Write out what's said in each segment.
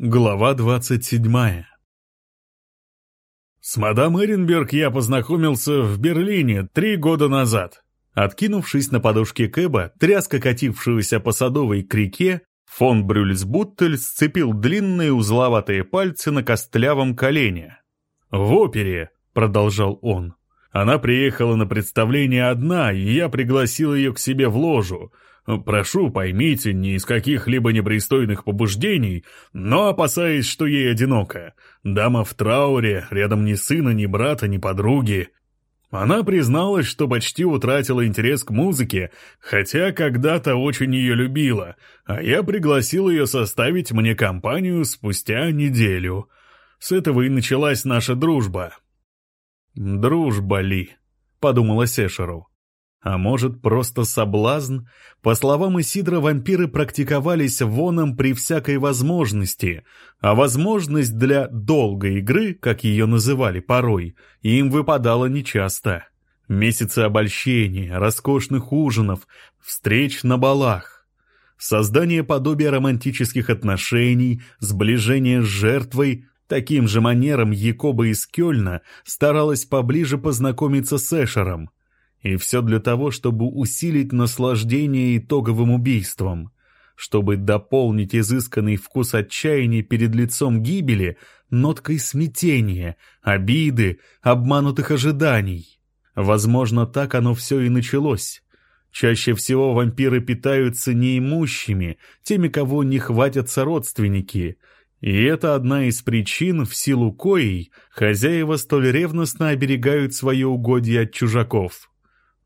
Глава 27 С мадам Эренберг я познакомился в Берлине три года назад. Откинувшись на подушке Кэба, тряска катившегося по садовой к реке, фон Брюльсбуттель сцепил длинные узловатые пальцы на костлявом колене. «В опере», — продолжал он, — «она приехала на представление одна, и я пригласил ее к себе в ложу, Прошу, поймите, не из каких-либо непристойных побуждений, но опасаясь, что ей одиноко. Дама в трауре, рядом ни сына, ни брата, ни подруги. Она призналась, что почти утратила интерес к музыке, хотя когда-то очень ее любила, а я пригласил ее составить мне компанию спустя неделю. С этого и началась наша дружба. «Дружба ли?» — подумала Сешеру. А может, просто соблазн? По словам Исидра, вампиры практиковались воном при всякой возможности, а возможность для долгой игры, как ее называли порой, им выпадала нечасто. Месяцы обольщения, роскошных ужинов, встреч на балах. Создание подобия романтических отношений, сближение с жертвой — Таким же манером Якоба из Кёльна старалась поближе познакомиться с Эшером — и все для того, чтобы усилить наслаждение итоговым убийством, чтобы дополнить изысканный вкус отчаяния перед лицом гибели ноткой смятения, обиды, обманутых ожиданий. Возможно, так оно все и началось. Чаще всего вампиры питаются неимущими, теми, кого не хватятся родственники, и это одна из причин, в силу коей хозяева столь ревностно оберегают свое угодье от чужаков.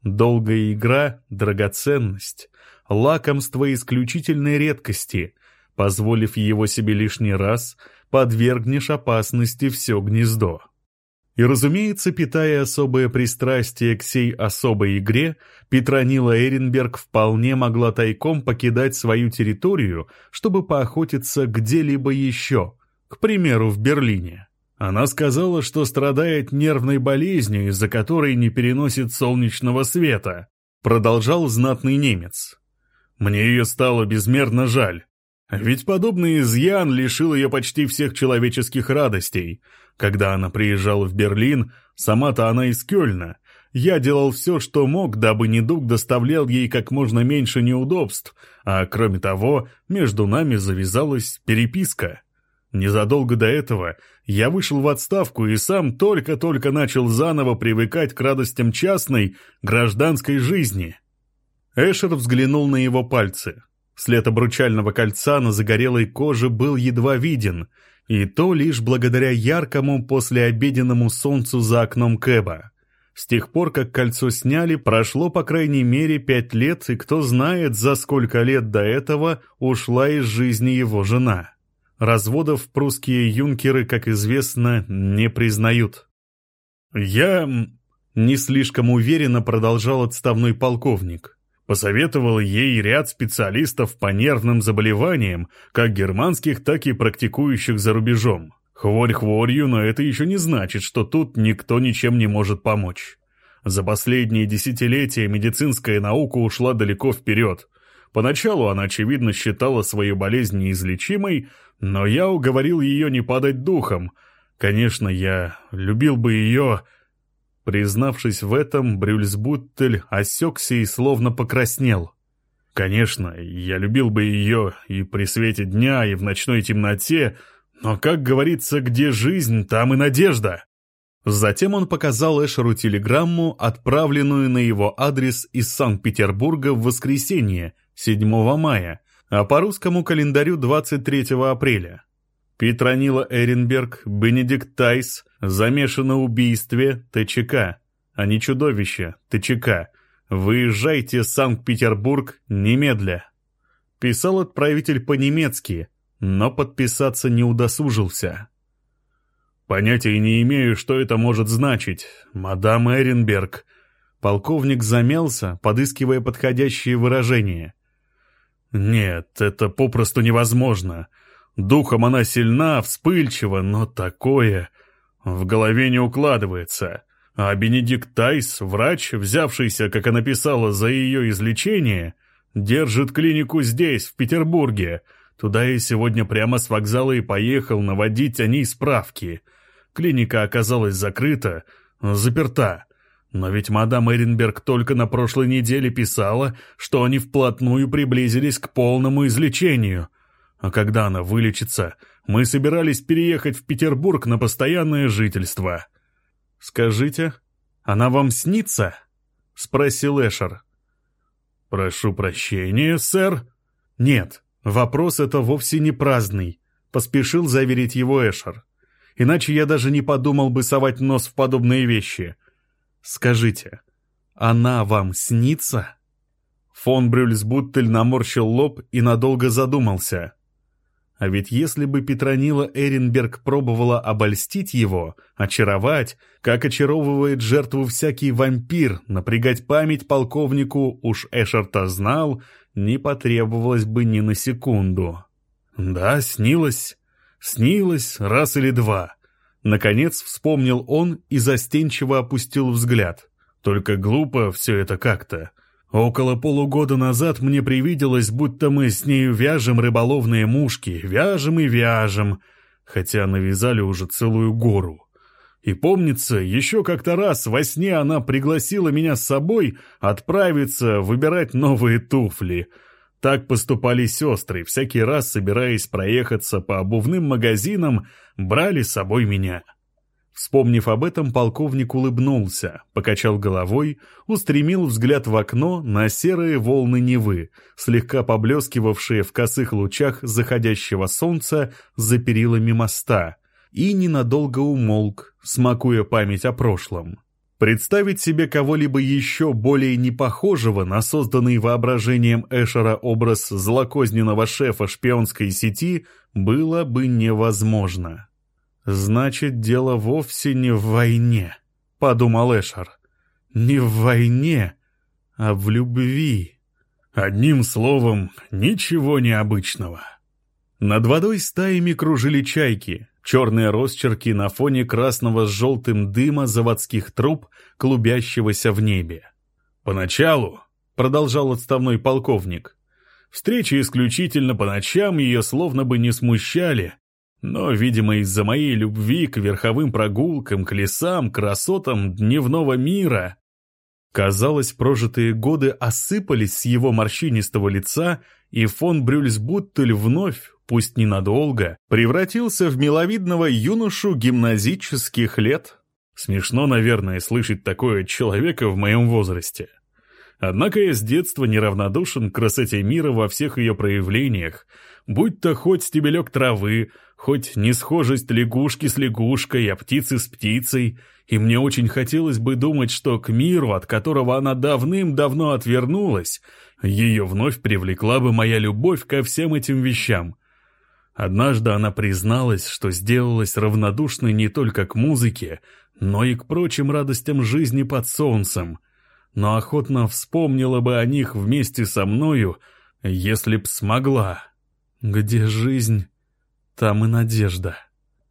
Долгая игра — драгоценность, лакомство исключительной редкости. Позволив его себе лишний раз, подвергнешь опасности все гнездо. И, разумеется, питая особое пристрастие к сей особой игре, Петронила Эренберг вполне могла тайком покидать свою территорию, чтобы поохотиться где-либо еще, к примеру, в Берлине. Она сказала, что страдает нервной болезнью, из-за которой не переносит солнечного света. Продолжал знатный немец. Мне ее стало безмерно жаль. Ведь подобный изъян лишил ее почти всех человеческих радостей. Когда она приезжала в Берлин, сама-то она из Кёльна. Я делал все, что мог, дабы недуг доставлял ей как можно меньше неудобств, а кроме того, между нами завязалась переписка. Незадолго до этого я вышел в отставку и сам только-только начал заново привыкать к радостям частной, гражданской жизни. Эшер взглянул на его пальцы. След обручального кольца на загорелой коже был едва виден, и то лишь благодаря яркому послеобеденному солнцу за окном Кэба. С тех пор, как кольцо сняли, прошло по крайней мере пять лет, и кто знает, за сколько лет до этого ушла из жизни его жена. Разводов прусские юнкеры, как известно, не признают. «Я...» — не слишком уверенно продолжал отставной полковник. Посоветовал ей ряд специалистов по нервным заболеваниям, как германских, так и практикующих за рубежом. Хворь хворью, но это еще не значит, что тут никто ничем не может помочь. За последние десятилетия медицинская наука ушла далеко вперед. Поначалу она, очевидно, считала свою болезнь неизлечимой, но я уговорил ее не падать духом. Конечно, я любил бы ее... Признавшись в этом, Брюльсбуттель осекся и словно покраснел. Конечно, я любил бы ее и при свете дня, и в ночной темноте, но, как говорится, где жизнь, там и надежда. Затем он показал Эшеру телеграмму, отправленную на его адрес из Санкт-Петербурга в воскресенье, 7 мая, а по русскому календарю 23 апреля. Петронила Эренберг, Бенедикт Тайс замешаны в убийстве ТЧК, а не чудовище ТЧК. Выезжайте в Санкт-Петербург немедля. Писал отправитель по-немецки, но подписаться не удосужился. Понятия не имею, что это может значить, мадам Эренберг. Полковник замялся, подыскивая подходящее выражение. Нет, это попросту невозможно. Духом она сильна, вспыльчива, но такое в голове не укладывается. А Бенедикт Тайс, врач, взявшийся, как она писала, за ее излечение, держит клинику здесь, в Петербурге, Туда я сегодня прямо с вокзала и поехал наводить о ней справки. Клиника оказалась закрыта, заперта. Но ведь мадам Эренберг только на прошлой неделе писала, что они вплотную приблизились к полному излечению. А когда она вылечится, мы собирались переехать в Петербург на постоянное жительство. «Скажите, она вам снится?» — спросил Эшер. «Прошу прощения, сэр». «Нет, вопрос это вовсе не праздный», — поспешил заверить его Эшер. «Иначе я даже не подумал бы совать нос в подобные вещи. Скажите, она вам снится?» Фон Брюльсбуттель наморщил лоб и надолго задумался. А ведь если бы Петронила Эренберг пробовала обольстить его, очаровать, как очаровывает жертву всякий вампир, напрягать память полковнику, уж Эшерта знал, не потребовалось бы ни на секунду. Да, снилось. Снилось раз или два. Наконец вспомнил он и застенчиво опустил взгляд. Только глупо все это как-то. Около полугода назад мне привиделось, будто мы с нею вяжем рыболовные мушки, вяжем и вяжем, хотя навязали уже целую гору. И помнится, еще как-то раз во сне она пригласила меня с собой отправиться выбирать новые туфли. Так поступали сестры, всякий раз, собираясь проехаться по обувным магазинам, брали с собой меня. Вспомнив об этом, полковник улыбнулся, покачал головой, устремил взгляд в окно на серые волны Невы, слегка поблескивавшие в косых лучах заходящего солнца за перилами моста, и ненадолго умолк, смакуя память о прошлом. Представить себе кого-либо еще более непохожего на созданный воображением Эшера образ злокозненного шефа шпионской сети было бы невозможно. «Значит, дело вовсе не в войне», — подумал Эшер. «Не в войне, а в любви». Одним словом, ничего необычного. Над водой стаями кружили чайки, черные росчерки на фоне красного с желтым дыма заводских труб, клубящегося в небе. «Поначалу», — продолжал отставной полковник, — «встречи исключительно по ночам ее словно бы не смущали, но, видимо, из-за моей любви к верховым прогулкам, к лесам, красотам дневного мира, казалось, прожитые годы осыпались с его морщинистого лица, и фон Брюльсбуттель вновь, пусть ненадолго, превратился в миловидного юношу гимназических лет. Смешно, наверное, слышать такое от человека в моем возрасте. Однако я с детства неравнодушен к красоте мира во всех ее проявлениях, будь то хоть стебелек травы, хоть несхожесть лягушки с лягушкой, а птицы с птицей, и мне очень хотелось бы думать, что к миру, от которого она давным-давно отвернулась, ее вновь привлекла бы моя любовь ко всем этим вещам. Однажды она призналась, что сделалась равнодушной не только к музыке, но и к прочим радостям жизни под солнцем, но охотно вспомнила бы о них вместе со мною, если б смогла. Где жизнь, там и надежда.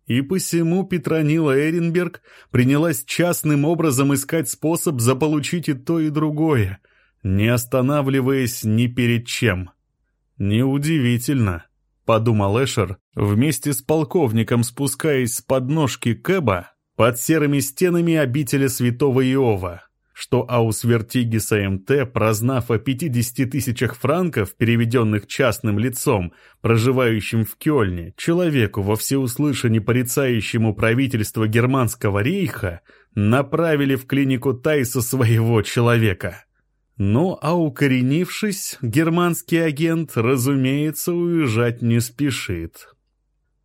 И посему Петронила Эренберг принялась частным образом искать способ заполучить и то, и другое, не останавливаясь ни перед чем. «Неудивительно», — подумал Эшер, вместе с полковником спускаясь с подножки Кэба под серыми стенами обители святого Иова что Аусвертигиса МТ, прознав о 50 тысячах франков, переведенных частным лицом, проживающим в Кёльне, человеку во всеуслышание порицающему правительство Германского рейха, направили в клинику Тайса своего человека. Ну, а укоренившись, германский агент, разумеется, уезжать не спешит.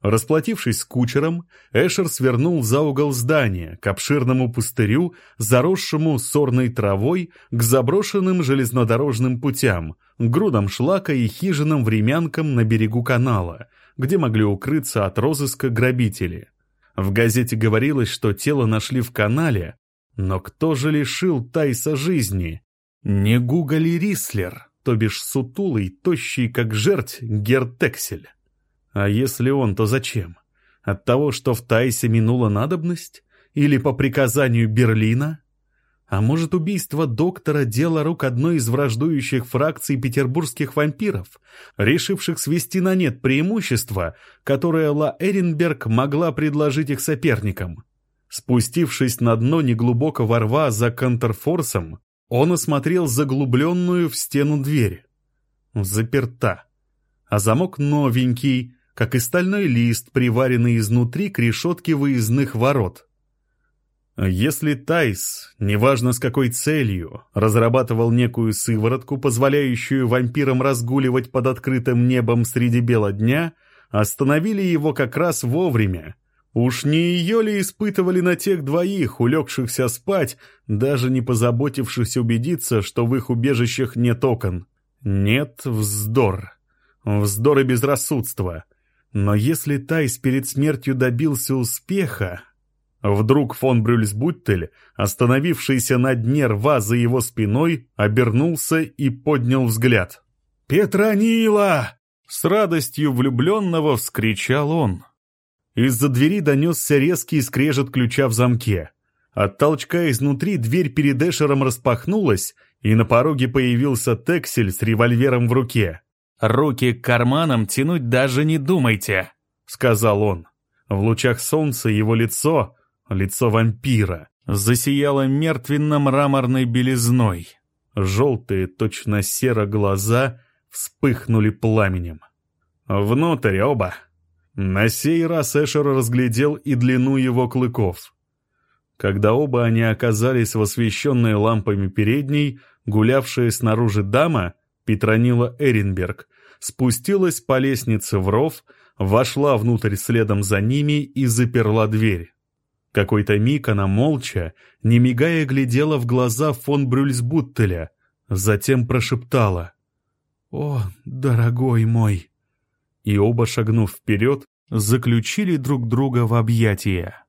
Расплатившись с кучером, Эшер свернул за угол здания, к обширному пустырю, заросшему сорной травой, к заброшенным железнодорожным путям, грудам шлака и хижинам-времянкам на берегу канала, где могли укрыться от розыска грабители. В газете говорилось, что тело нашли в канале, но кто же лишил Тайса жизни? Не Гугали Рислер, то бишь сутулый, тощий как жерть Гертексель. А если он, то зачем? От того, что в Тайсе минула надобность? Или по приказанию Берлина? А может, убийство доктора – дело рук одной из враждующих фракций петербургских вампиров, решивших свести на нет преимущество, которое Ла Эренберг могла предложить их соперникам? Спустившись на дно неглубокого рва за контрфорсом, он осмотрел заглубленную в стену дверь. Заперта. А замок новенький, как и стальной лист, приваренный изнутри к решетке выездных ворот. Если Тайс, неважно с какой целью, разрабатывал некую сыворотку, позволяющую вампирам разгуливать под открытым небом среди бела дня, остановили его как раз вовремя. Уж не ее ли испытывали на тех двоих, улегшихся спать, даже не позаботившись убедиться, что в их убежищах нет окон? Нет, вздор. Вздор и безрассудство. Но если Тайс перед смертью добился успеха, Вдруг фон Брюльсбуттель, остановившийся на дне рва за его спиной, обернулся и поднял взгляд. «Петронила!» С радостью влюбленного вскричал он. Из-за двери донесся резкий скрежет ключа в замке. От толчка изнутри дверь перед Эшером распахнулась, и на пороге появился Тексель с револьвером в руке. «Руки к карманам тянуть даже не думайте», — сказал он. В лучах солнца его лицо, лицо вампира, засияло мертвенно-мраморной белизной. Желтые, точно серо глаза вспыхнули пламенем. Внутрь оба. На сей раз Эшер разглядел и длину его клыков. Когда оба они оказались в освещенной лампами передней, гулявшая снаружи дама, Петронила Эренберг, спустилась по лестнице в ров, вошла внутрь следом за ними и заперла дверь. Какой-то миг она молча, не мигая, глядела в глаза фон Брюльсбуттеля, затем прошептала «О, дорогой мой!» И оба, шагнув вперед, заключили друг друга в объятия.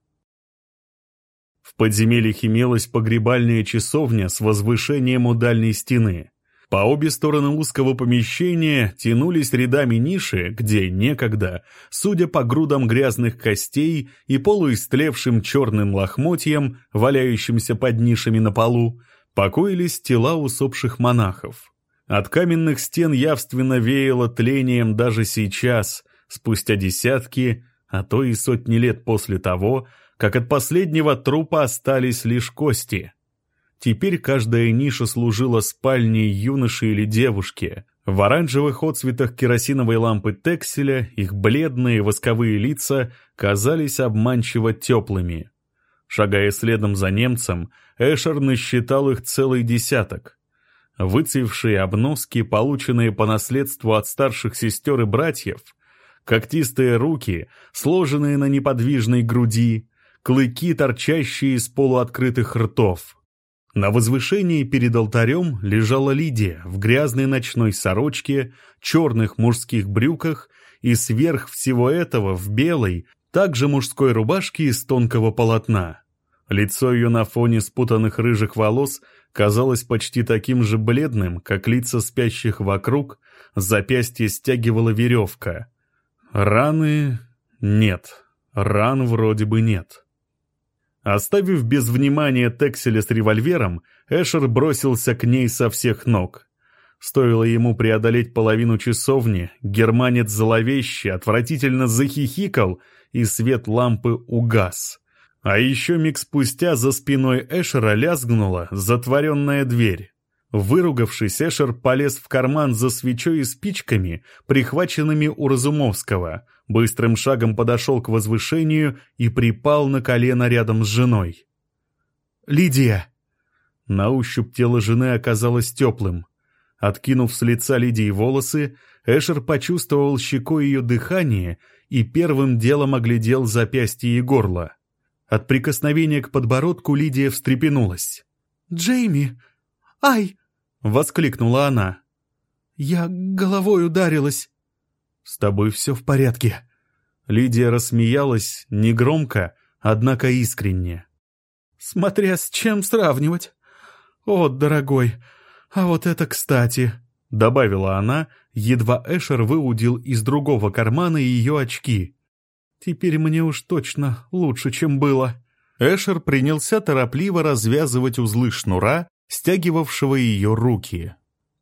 В подземельях имелась погребальная часовня с возвышением у дальней стены. По обе стороны узкого помещения тянулись рядами ниши, где некогда, судя по грудам грязных костей и полуистлевшим черным лохмотьям, валяющимся под нишами на полу, покоились тела усопших монахов. От каменных стен явственно веяло тлением даже сейчас, спустя десятки, а то и сотни лет после того, как от последнего трупа остались лишь кости — Теперь каждая ниша служила спальней юноши или девушки. В оранжевых отцветах керосиновой лампы текселя их бледные восковые лица казались обманчиво теплыми. Шагая следом за немцем, Эшер насчитал их целый десяток. Выцвевшие обноски, полученные по наследству от старших сестер и братьев, когтистые руки, сложенные на неподвижной груди, клыки, торчащие из полуоткрытых ртов — на возвышении перед алтарем лежала Лидия в грязной ночной сорочке, черных мужских брюках и сверх всего этого в белой, также мужской рубашке из тонкого полотна. Лицо ее на фоне спутанных рыжих волос казалось почти таким же бледным, как лица спящих вокруг, запястье стягивала веревка. Раны нет, ран вроде бы нет. Оставив без внимания Текселя с револьвером, Эшер бросился к ней со всех ног. Стоило ему преодолеть половину часовни, германец зловеще, отвратительно захихикал, и свет лампы угас. А еще миг спустя за спиной Эшера лязгнула затворенная дверь. Выругавшись, Эшер полез в карман за свечой и спичками, прихваченными у Разумовского — быстрым шагом подошел к возвышению и припал на колено рядом с женой. «Лидия!» На ощупь тело жены оказалось теплым. Откинув с лица Лидии волосы, Эшер почувствовал щекой ее дыхание и первым делом оглядел запястье и горло. От прикосновения к подбородку Лидия встрепенулась. «Джейми! Ай!» — воскликнула она. «Я головой ударилась!» «С тобой все в порядке». Лидия рассмеялась, негромко, однако искренне. «Смотря с чем сравнивать. О, дорогой, а вот это кстати», — добавила она, едва Эшер выудил из другого кармана ее очки. «Теперь мне уж точно лучше, чем было». Эшер принялся торопливо развязывать узлы шнура, стягивавшего ее руки.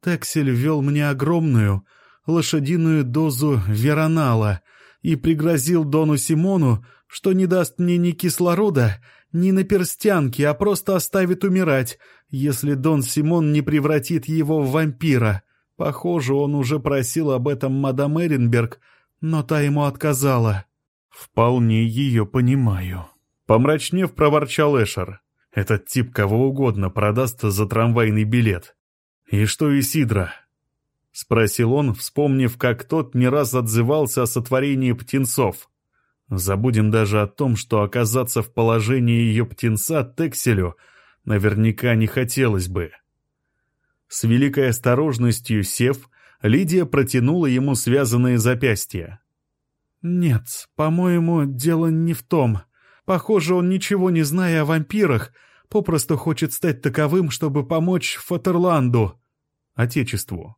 Тексель ввел мне огромную лошадиную дозу веронала и пригрозил Дону Симону, что не даст мне ни кислорода, ни наперстянки, а просто оставит умирать, если Дон Симон не превратит его в вампира. Похоже, он уже просил об этом мадам Эренберг, но та ему отказала. «Вполне ее понимаю», — помрачнев проворчал Эшер. «Этот тип кого угодно продаст за трамвайный билет. И что Исидра?» — спросил он, вспомнив, как тот не раз отзывался о сотворении птенцов. Забудем даже о том, что оказаться в положении ее птенца Текселю наверняка не хотелось бы. С великой осторожностью сев, Лидия протянула ему связанные запястья. «Нет, по-моему, дело не в том. Похоже, он, ничего не зная о вампирах, попросту хочет стать таковым, чтобы помочь Фатерланду, Отечеству,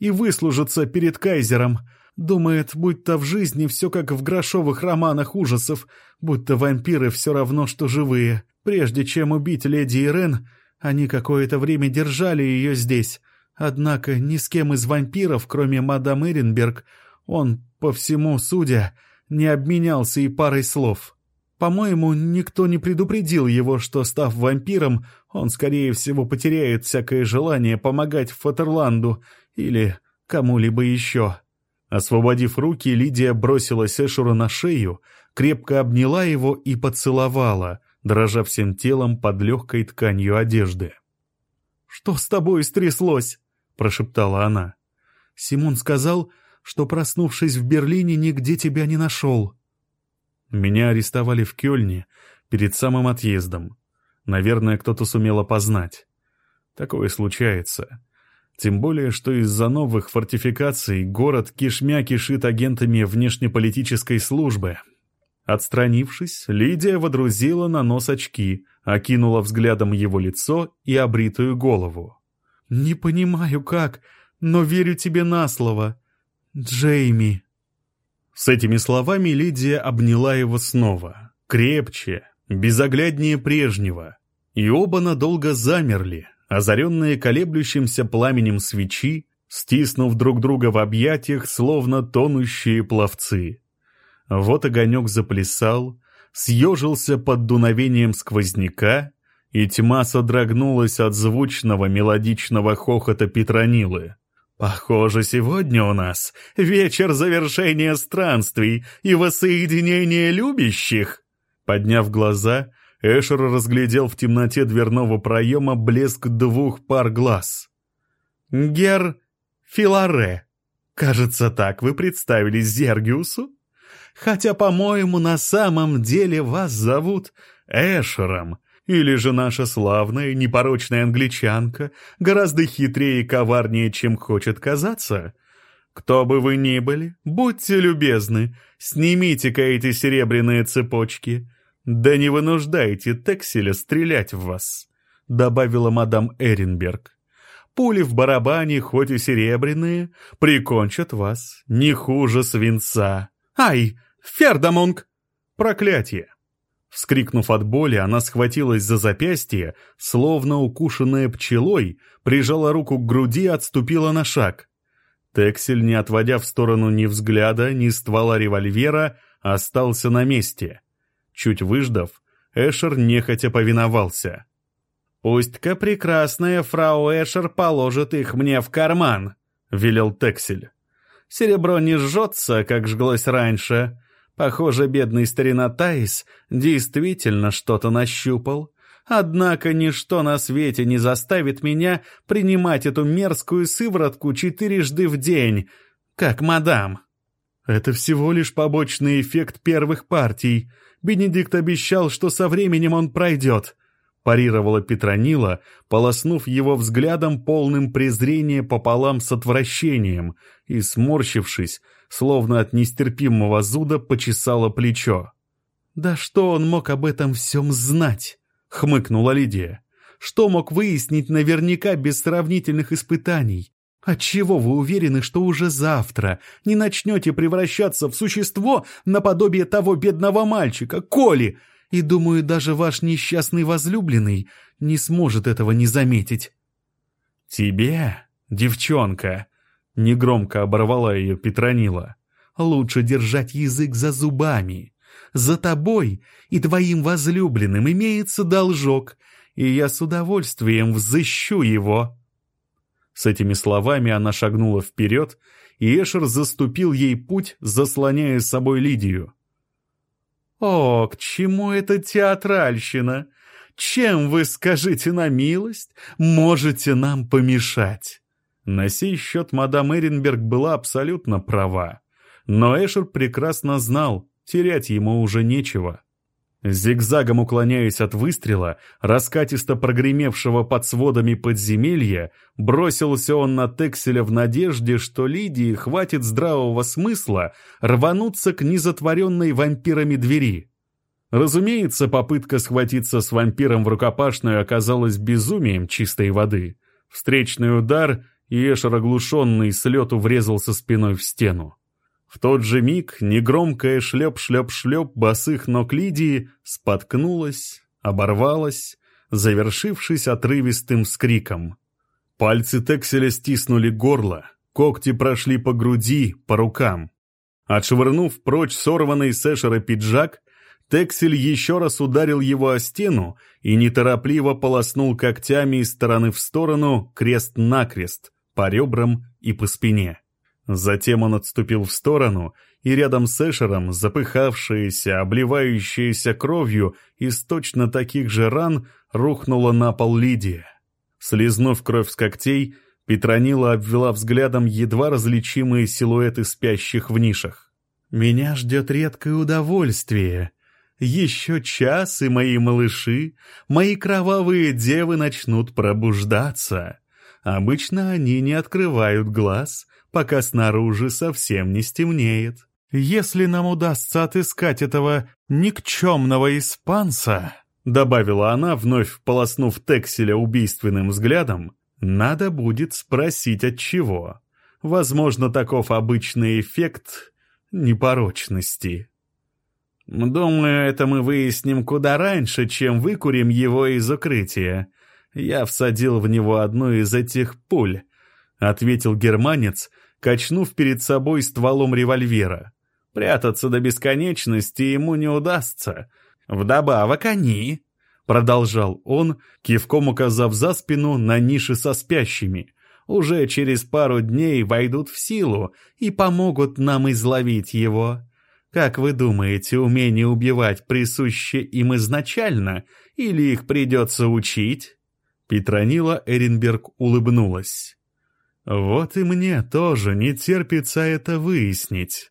и выслужиться перед кайзером. Думает, будто в жизни все как в грошовых романах ужасов, будто вампиры все равно, что живые. Прежде чем убить леди Ирен, они какое-то время держали ее здесь. Однако ни с кем из вампиров, кроме мадам Эренберг, он, по всему судя, не обменялся и парой слов. По-моему, никто не предупредил его, что, став вампиром, он, скорее всего, потеряет всякое желание помогать Фатерланду или кому-либо еще. Освободив руки, Лидия бросилась Эшуру на шею, крепко обняла его и поцеловала, дрожа всем телом под легкой тканью одежды. «Что с тобой стряслось?» — прошептала она. «Симон сказал, что, проснувшись в Берлине, нигде тебя не нашел». Меня арестовали в Кёльне перед самым отъездом. Наверное, кто-то сумел опознать. Такое случается. Тем более, что из-за новых фортификаций город кишмя кишит агентами внешнеполитической службы, Отстранившись, Лидия водрузила на нос очки, окинула взглядом его лицо и обритую голову. «Не понимаю, как, но верю тебе на слово. Джейми». С этими словами Лидия обняла его снова, крепче, безогляднее прежнего, и оба надолго замерли, озаренные колеблющимся пламенем свечи, стиснув друг друга в объятиях, словно тонущие пловцы. Вот огонек заплясал, съежился под дуновением сквозняка, и тьма содрогнулась от звучного мелодичного хохота Петронилы. «Похоже, сегодня у нас вечер завершения странствий и воссоединения любящих!» Подняв глаза, Эшер разглядел в темноте дверного проема блеск двух пар глаз. «Гер Филаре, кажется, так вы представились Зергиусу?» хотя, по-моему, на самом деле вас зовут Эшером, или же наша славная непорочная англичанка гораздо хитрее и коварнее, чем хочет казаться? Кто бы вы ни были, будьте любезны, снимите-ка эти серебряные цепочки, да не вынуждайте Текселя стрелять в вас», — добавила мадам Эренберг. «Пули в барабане, хоть и серебряные, прикончат вас не хуже свинца». «Ай, Фердамонг!» «Проклятие!» Вскрикнув от боли, она схватилась за запястье, словно укушенная пчелой, прижала руку к груди и отступила на шаг. Тексель, не отводя в сторону ни взгляда, ни ствола револьвера, остался на месте. Чуть выждав, Эшер нехотя повиновался. «Пусть-ка прекрасная фрау Эшер положит их мне в карман», — велел Тексель. «Серебро не жжется, как жглось раньше, Похоже, бедный старина Таис действительно что-то нащупал. Однако ничто на свете не заставит меня принимать эту мерзкую сыворотку четырежды в день, как мадам. Это всего лишь побочный эффект первых партий. Бенедикт обещал, что со временем он пройдет. Парировала Петронила, полоснув его взглядом полным презрения пополам с отвращением, и, сморщившись, словно от нестерпимого зуда почесала плечо. «Да что он мог об этом всем знать?» — хмыкнула Лидия. «Что мог выяснить наверняка без сравнительных испытаний? Отчего вы уверены, что уже завтра не начнете превращаться в существо наподобие того бедного мальчика, Коли, И думаю, даже ваш несчастный возлюбленный не сможет этого не заметить». «Тебе, девчонка», — негромко оборвала ее Петронила, — «лучше держать язык за зубами. За тобой и твоим возлюбленным имеется должок, и я с удовольствием взыщу его». С этими словами она шагнула вперед, и Эшер заступил ей путь, заслоняя с собой Лидию. «О, к чему эта театральщина? Чем вы, скажите на милость, можете нам помешать?» На сей счет мадам Эренберг была абсолютно права. Но Эшер прекрасно знал, терять ему уже нечего. Зигзагом уклоняясь от выстрела, раскатисто прогремевшего под сводами подземелья, бросился он на Текселя в надежде, что Лидии хватит здравого смысла рвануться к незатворенной вампирами двери. Разумеется, попытка схватиться с вампиром в рукопашную оказалась безумием чистой воды. Встречный удар, и Эшер оглушенный с лету врезался спиной в стену. В тот же миг негромкое шлеп-шлеп-шлеп босых ног Лидии споткнулась, оборвалась, завершившись отрывистым скриком. Пальцы Текселя стиснули горло, когти прошли по груди, по рукам. Отшвырнув прочь сорванный с Эшера пиджак, Тексель еще раз ударил его о стену и неторопливо полоснул когтями из стороны в сторону, крест-накрест, по ребрам и по спине. Затем он отступил в сторону, и рядом с Эшером, запыхавшаяся, обливающаяся кровью из точно таких же ран, рухнула на пол Лидия. Слизнув кровь с когтей, Петронила обвела взглядом едва различимые силуэты спящих в нишах. «Меня ждет редкое удовольствие. Еще час, и мои малыши, мои кровавые девы начнут пробуждаться. Обычно они не открывают глаз, пока снаружи совсем не стемнеет. Если нам удастся отыскать этого никчемного испанца, добавила она, вновь полоснув Текселя убийственным взглядом, надо будет спросить от чего. Возможно, таков обычный эффект непорочности. Думаю, это мы выясним куда раньше, чем выкурим его из укрытия. Я всадил в него одну из этих пуль, ответил германец, качнув перед собой стволом револьвера. Прятаться до бесконечности ему не удастся. Вдобавок они, продолжал он, кивком указав за спину на ниши со спящими, уже через пару дней войдут в силу и помогут нам изловить его. Как вы думаете, умение убивать присуще им изначально, или их придется учить?» Петронила Эренберг улыбнулась. Вот и мне тоже не терпится это выяснить.